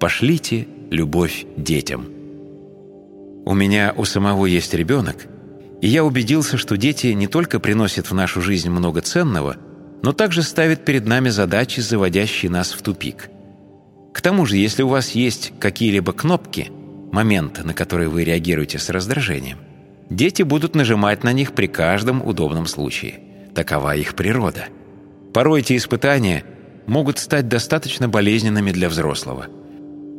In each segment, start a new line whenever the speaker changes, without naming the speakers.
Пошлите любовь детям. У меня у самого есть ребенок, и я убедился, что дети не только приносят в нашу жизнь много ценного, но также ставят перед нами задачи, заводящие нас в тупик. К тому же, если у вас есть какие-либо кнопки, моменты, на которые вы реагируете с раздражением, дети будут нажимать на них при каждом удобном случае. Такова их природа. Порой эти испытания могут стать достаточно болезненными для взрослого –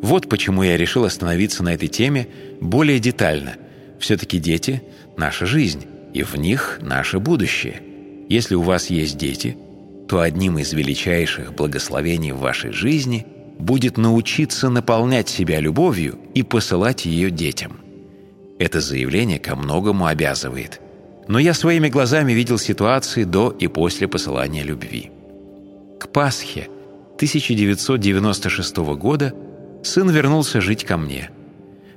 вот почему я решил остановиться на этой теме более детально. Все-таки дети – наша жизнь, и в них наше будущее. Если у вас есть дети, то одним из величайших благословений в вашей жизни будет научиться наполнять себя любовью и посылать ее детям. Это заявление ко многому обязывает. Но я своими глазами видел ситуации до и после посылания любви. К Пасхе 1996 года – сын вернулся жить ко мне.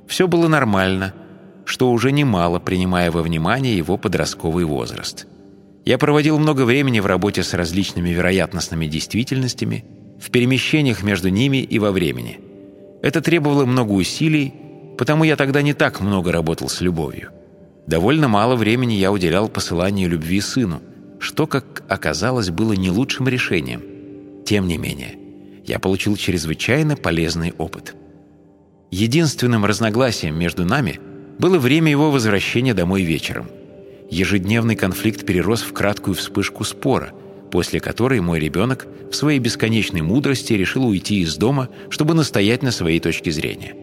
Все было нормально, что уже немало, принимая во внимание его подростковый возраст. Я проводил много времени в работе с различными вероятностными действительностями, в перемещениях между ними и во времени. Это требовало много усилий, потому я тогда не так много работал с любовью. Довольно мало времени я уделял посыланию любви сыну, что, как оказалось, было не лучшим решением. Тем не менее, я получил чрезвычайно полезный опыт. Единственным разногласием между нами было время его возвращения домой вечером. Ежедневный конфликт перерос в краткую вспышку спора, после которой мой ребенок в своей бесконечной мудрости решил уйти из дома, чтобы настоять на своей точке зрения.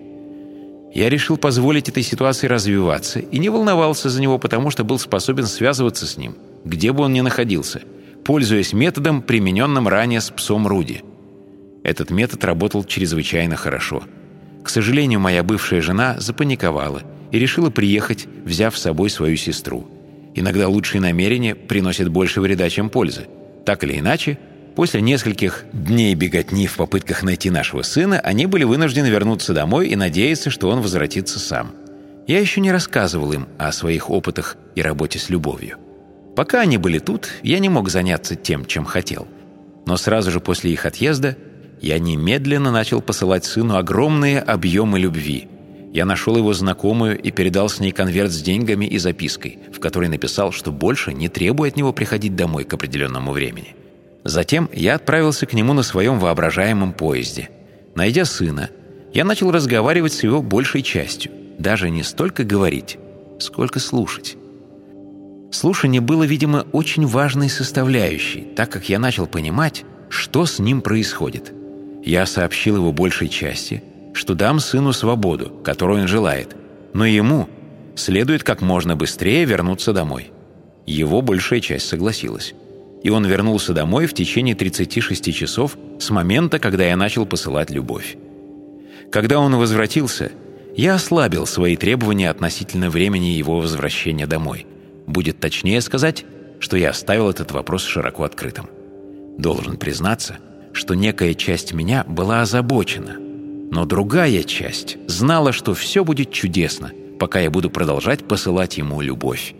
Я решил позволить этой ситуации развиваться и не волновался за него, потому что был способен связываться с ним, где бы он ни находился, пользуясь методом, примененным ранее с псом Руди – этот метод работал чрезвычайно хорошо. К сожалению, моя бывшая жена запаниковала и решила приехать, взяв с собой свою сестру. Иногда лучшие намерения приносят больше вреда, чем пользы. Так или иначе, после нескольких дней беготни в попытках найти нашего сына, они были вынуждены вернуться домой и надеяться, что он возвратится сам. Я еще не рассказывал им о своих опытах и работе с любовью. Пока они были тут, я не мог заняться тем, чем хотел. Но сразу же после их отъезда – я немедленно начал посылать сыну огромные объемы любви. Я нашел его знакомую и передал с ней конверт с деньгами и запиской, в которой написал, что больше не требует от него приходить домой к определенному времени. Затем я отправился к нему на своем воображаемом поезде. Найдя сына, я начал разговаривать с его большей частью. Даже не столько говорить, сколько слушать. Слушание было, видимо, очень важной составляющей, так как я начал понимать, что с ним происходит – я сообщил его большей части, что дам сыну свободу, которую он желает, но ему следует как можно быстрее вернуться домой. Его большая часть согласилась. И он вернулся домой в течение 36 часов с момента, когда я начал посылать любовь. Когда он возвратился, я ослабил свои требования относительно времени его возвращения домой. Будет точнее сказать, что я оставил этот вопрос широко открытым. Должен признаться – что некая часть меня была озабочена, но другая часть знала, что все будет чудесно, пока я буду продолжать посылать ему любовь.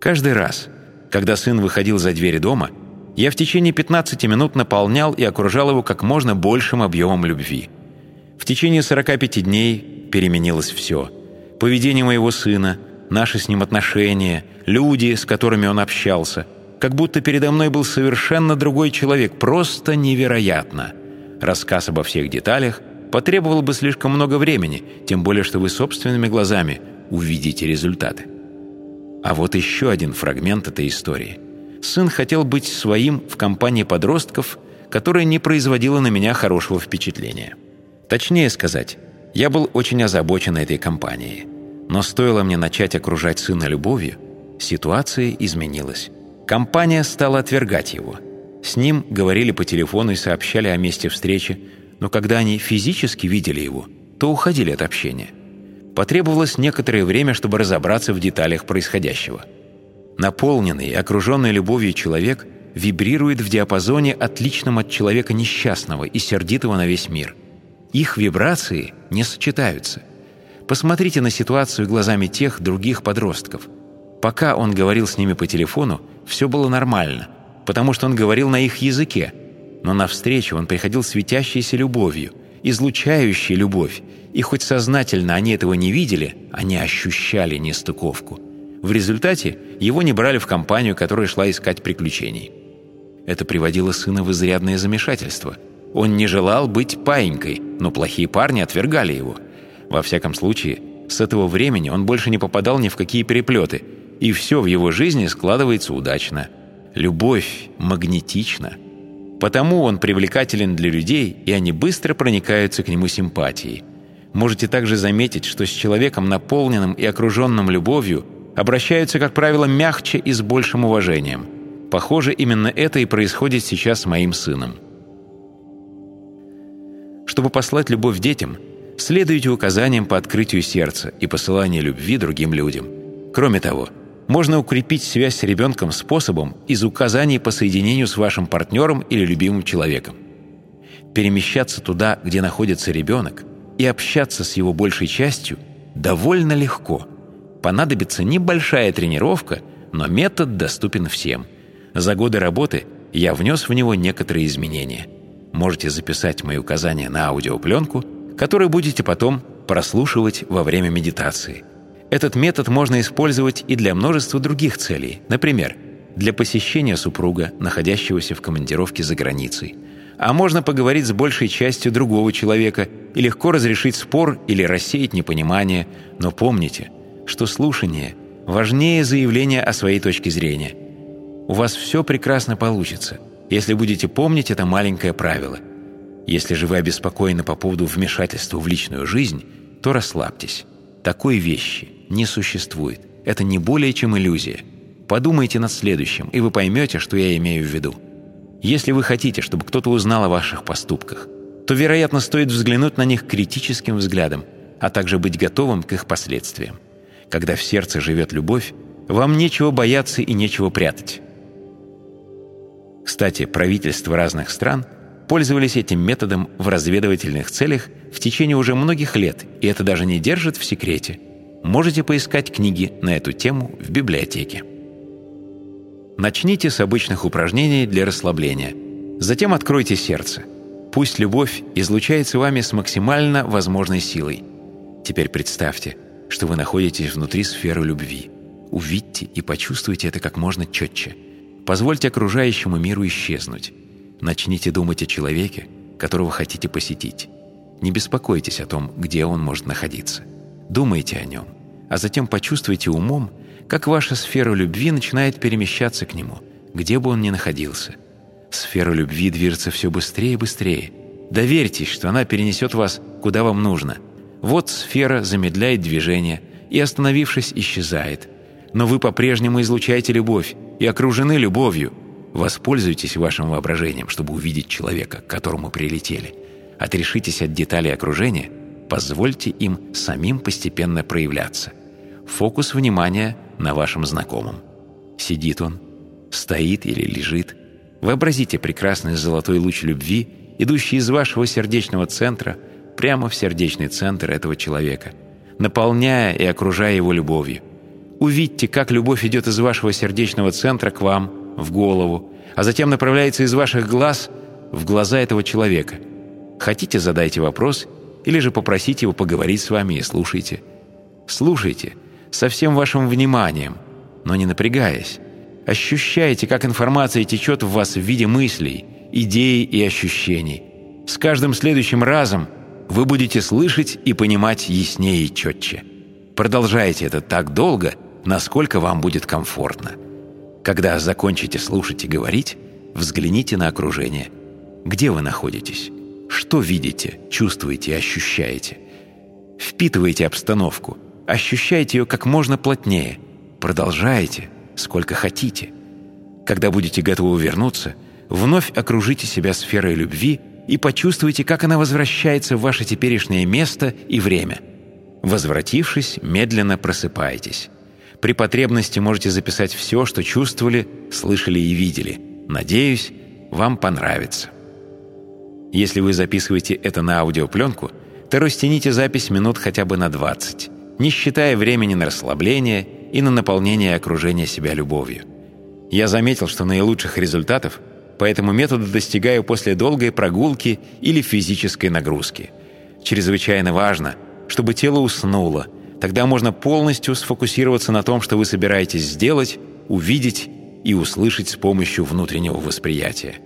Каждый раз, когда сын выходил за двери дома, я в течение 15 минут наполнял и окружал его как можно большим объемом любви. В течение 45 дней переменилось все. Поведение моего сына, наши с ним отношения, люди, с которыми он общался – как будто передо мной был совершенно другой человек, просто невероятно. Рассказ обо всех деталях потребовал бы слишком много времени, тем более что вы собственными глазами увидите результаты. А вот еще один фрагмент этой истории. Сын хотел быть своим в компании подростков, которая не производила на меня хорошего впечатления. Точнее сказать, я был очень озабочен этой компанией. Но стоило мне начать окружать сына любовью, ситуация изменилась. Компания стала отвергать его. С ним говорили по телефону и сообщали о месте встречи, но когда они физически видели его, то уходили от общения. Потребовалось некоторое время, чтобы разобраться в деталях происходящего. Наполненный и окруженный любовью человек вибрирует в диапазоне, отличном от человека несчастного и сердитого на весь мир. Их вибрации не сочетаются. Посмотрите на ситуацию глазами тех других подростков. Пока он говорил с ними по телефону, все было нормально, потому что он говорил на их языке, но навстречу он приходил светящейся любовью, излучающий любовь, и хоть сознательно они этого не видели, они ощущали нестыковку. В результате его не брали в компанию, которая шла искать приключений. Это приводило сына в изрядное замешательство. Он не желал быть паинькой, но плохие парни отвергали его. Во всяком случае, с этого времени он больше не попадал ни в какие переплеты, и все в его жизни складывается удачно. Любовь магнетична. Потому он привлекателен для людей, и они быстро проникаются к нему симпатией. Можете также заметить, что с человеком, наполненным и окруженным любовью, обращаются, как правило, мягче и с большим уважением. Похоже, именно это и происходит сейчас с моим сыном. Чтобы послать любовь детям, следуйте указаниям по открытию сердца и посыланию любви другим людям. Кроме того, можно укрепить связь с ребенком способом из указаний по соединению с вашим партнером или любимым человеком. Перемещаться туда, где находится ребенок, и общаться с его большей частью довольно легко. Понадобится небольшая тренировка, но метод доступен всем. За годы работы я внес в него некоторые изменения. Можете записать мои указания на аудиопленку, которую будете потом прослушивать во время медитации – этот метод можно использовать и для множества других целей. Например, для посещения супруга, находящегося в командировке за границей. А можно поговорить с большей частью другого человека и легко разрешить спор или рассеять непонимание. Но помните, что слушание важнее заявления о своей точке зрения. У вас все прекрасно получится, если будете помнить это маленькое правило. Если же вы обеспокоены по поводу вмешательства в личную жизнь, то расслабьтесь. Такой вещи не существует. Это не более чем иллюзия. Подумайте над следующим, и вы поймете, что я имею в виду. Если вы хотите, чтобы кто-то узнал о ваших поступках, то, вероятно, стоит взглянуть на них критическим взглядом, а также быть готовым к их последствиям. Когда в сердце живет любовь, вам нечего бояться и нечего прятать. Кстати, правительства разных стран пользовались этим методом в разведывательных целях в течение уже многих лет, и это даже не держит в секрете – можете поискать книги на эту тему в библиотеке. Начните с обычных упражнений для расслабления. Затем откройте сердце. Пусть любовь излучается вами с максимально возможной силой. Теперь представьте, что вы находитесь внутри сферы любви. Увидьте и почувствуйте это как можно четче. Позвольте окружающему миру исчезнуть. Начните думать о человеке, которого хотите посетить. Не беспокойтесь о том, где он может находиться. Думайте о нем а затем почувствуйте умом, как ваша сфера любви начинает перемещаться к нему, где бы он ни находился. Сфера любви движется все быстрее и быстрее. Доверьтесь, что она перенесет вас куда вам нужно. Вот сфера замедляет движение и, остановившись, исчезает. Но вы по-прежнему излучаете любовь и окружены любовью. Воспользуйтесь вашим воображением, чтобы увидеть человека, к которому прилетели. Отрешитесь от деталей окружения – Позвольте им самим постепенно проявляться. Фокус внимания на вашем знакомом. Сидит он, стоит или лежит. Вообразите прекрасный золотой луч любви, идущий из вашего сердечного центра прямо в сердечный центр этого человека, наполняя и окружая его любовью. Увидьте, как любовь идет из вашего сердечного центра к вам, в голову, а затем направляется из ваших глаз в глаза этого человека. Хотите, задайте вопрос или же попросите его поговорить с вами и слушайте. Слушайте со всем вашим вниманием, но не напрягаясь. Ощущайте, как информация течет в вас в виде мыслей, идей и ощущений. С каждым следующим разом вы будете слышать и понимать яснее и четче. Продолжайте это так долго, насколько вам будет комфортно. Когда закончите слушать и говорить, взгляните на окружение. Где вы находитесь? Что видите, чувствуете ощущаете? Впитывайте обстановку, ощущайте ее как можно плотнее, продолжайте, сколько хотите. Когда будете готовы вернуться, вновь окружите себя сферой любви и почувствуйте, как она возвращается в ваше теперешнее место и время. Возвратившись, медленно просыпайтесь. При потребности можете записать все, что чувствовали, слышали и видели. Надеюсь, вам понравится. Если вы записываете это на аудиопленку, то растяните запись минут хотя бы на 20, не считая времени на расслабление и на наполнение окружения себя любовью. Я заметил, что наилучших результатов по этому методу достигаю после долгой прогулки или физической нагрузки. Чрезвычайно важно, чтобы тело уснуло. Тогда можно полностью сфокусироваться на том, что вы собираетесь сделать, увидеть и услышать с помощью внутреннего восприятия.